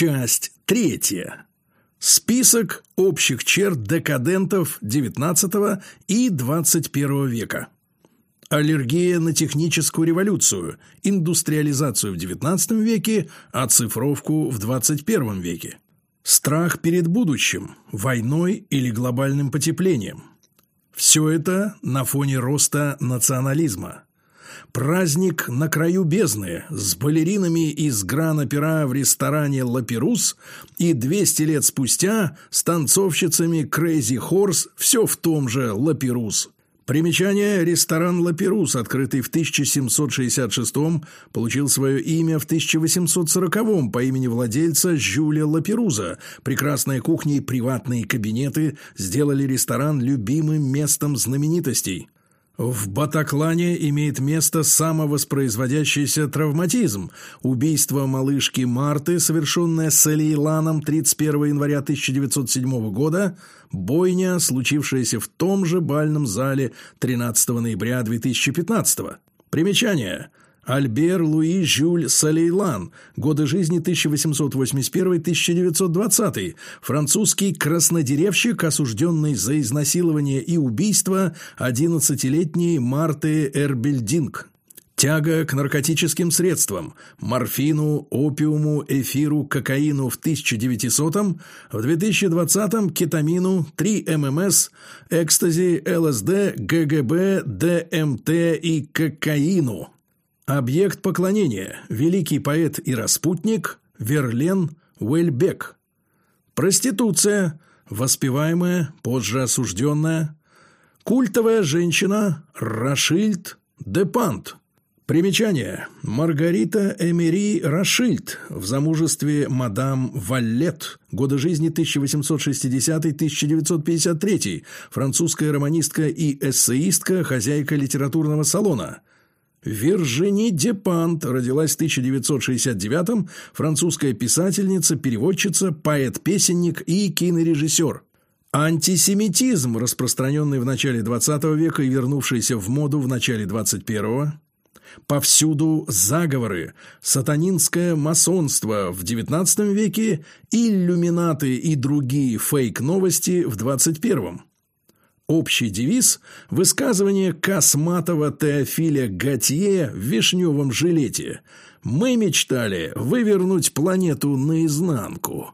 Часть третья. Список общих черт декадентов XIX и XXI века. Аллергия на техническую революцию, индустриализацию в XIX веке, оцифровку в XXI веке. Страх перед будущим, войной или глобальным потеплением. Все это на фоне роста национализма. Праздник на краю бездны с балеринами из гран-опера в ресторане «Лаперус» и 200 лет спустя с танцовщицами «Крейзи Хорс» все в том же «Лаперус». Примечание «Ресторан Лаперус», открытый в 1766 получил свое имя в 1840 по имени владельца Жюля Лаперуза. Прекрасная кухня и приватные кабинеты сделали ресторан любимым местом знаменитостей. В Батаклане имеет место самовоспроизводящийся травматизм. Убийство малышки Марты, совершенное с Элейланом 31 января 1907 года, бойня, случившаяся в том же бальном зале 13 ноября 2015 Примечание. Альбер Луи Жюль Салейлан, годы жизни 1881-1920, французский краснодеревщик, осужденный за изнасилование и убийство 11-летней Марты Эрбельдинг. Тяга к наркотическим средствам – морфину, опиуму, эфиру, кокаину в 1900-м, в 2020-м – кетамину, 3-ММС, экстази, ЛСД, ГГБ, ДМТ и кокаину – Объект поклонения – великий поэт и распутник Верлен Уэльбек. Проституция – воспеваемая, позже осужденная. Культовая женщина Рашильд Депант. Примечание. Маргарита Эмери Рашильд в замужестве мадам Валлет. Годы жизни 1860-1953. Французская романистка и эссеистка, хозяйка литературного салона – Вержини Депант родилась в 1969-м, французская писательница, переводчица, поэт-песенник и кинорежиссер. Антисемитизм, распространенный в начале XX века и вернувшийся в моду в начале XXI Повсюду заговоры, сатанинское масонство в XIX веке, иллюминаты и другие фейк-новости в XXI. Общий девиз – высказывание косматого Теофиля Готье в вишневом жилете. «Мы мечтали вывернуть планету наизнанку».